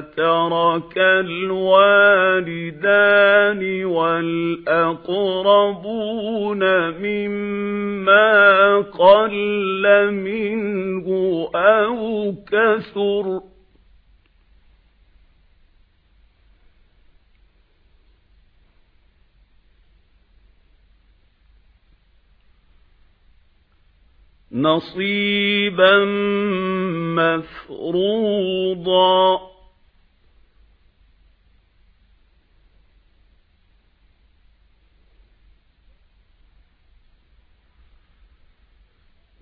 تَرَكَ الْوَالِدَانِ وَالْأَقْرَبُونَ مِمَّا قَلَّ مِنْهُ أَوْ كَثُرَ. نَصِيبًا مَفْرُوضًا.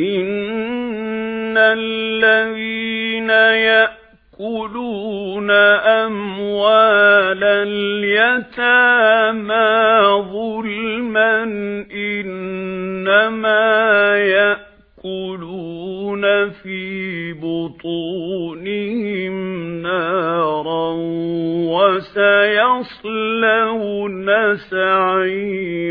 إِنَّ الَّذِينَ يَأْكُلُونَ أَمْوَالَ الْيَتَامَى ظُلْمًا إِنَّمَا يَأْكُلُونَ فِي بُطُونِهِمْ نَارًا وَسَيَصْلَوْنَ سَعِيرًا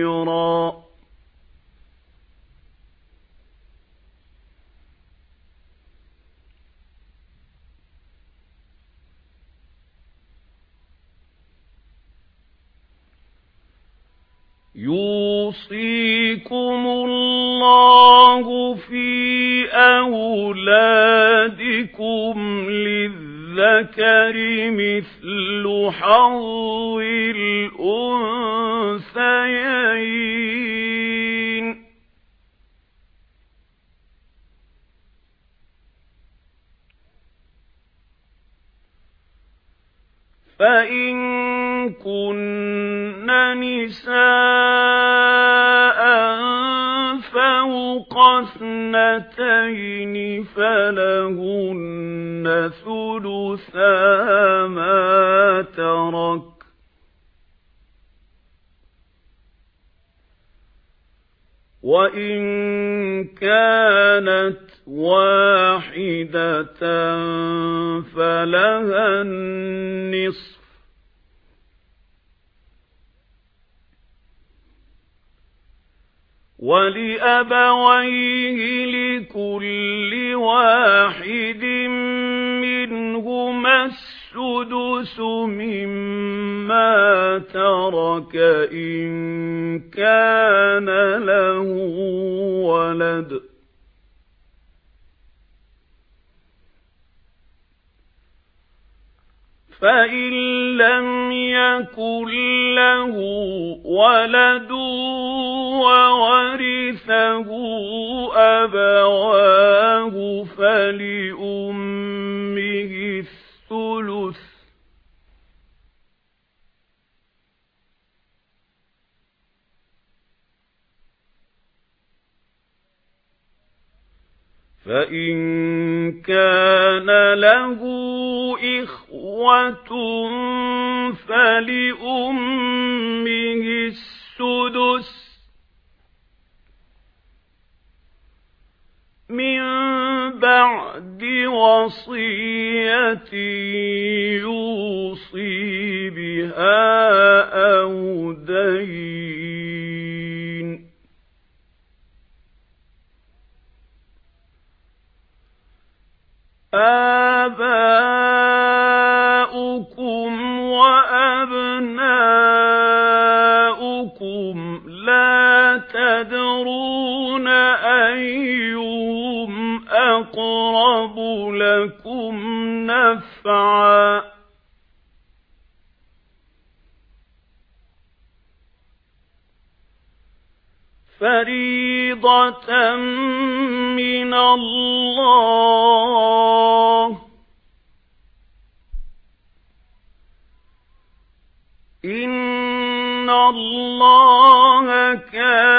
يُوصِيكُمُ اللَّهُ فِي أَوْلَادِكُمْ لِلذَّكَرِ مِثْلُ حَظِّ الْأُنثَيَيْنِ. فَإِن كُنَّ نِسَاءً فَوْقَ اثْنَتَيْنِ فَلَهُنَّ ثُلُثَا مَا تَرَكَ وَإِن كَانَتْ وَاحِدَةً فَلَهَا النِّصْفُ وَلِأَبَوَيْهِ لِكُلِّ وَاحِدٍ مِنْهُمَا السُّدُسُ مِمَّا تَرَكَ إِن كَانَ لَهُ وَلَدٌ. فَإِن لَّمْ يَكُن لَّهُ وَلَدٌ وَوَرِثَهُ أَبَوَاهُ فَلِأُمِّهِ الثُّلُثُ. فَإِن كَانَ لَهُ إخوة فلأمه السدس. من بعد وصية يوصي بها أقرب لكم نفعا. فريضة من الله. إِنَّ اللَّهَ كَانَ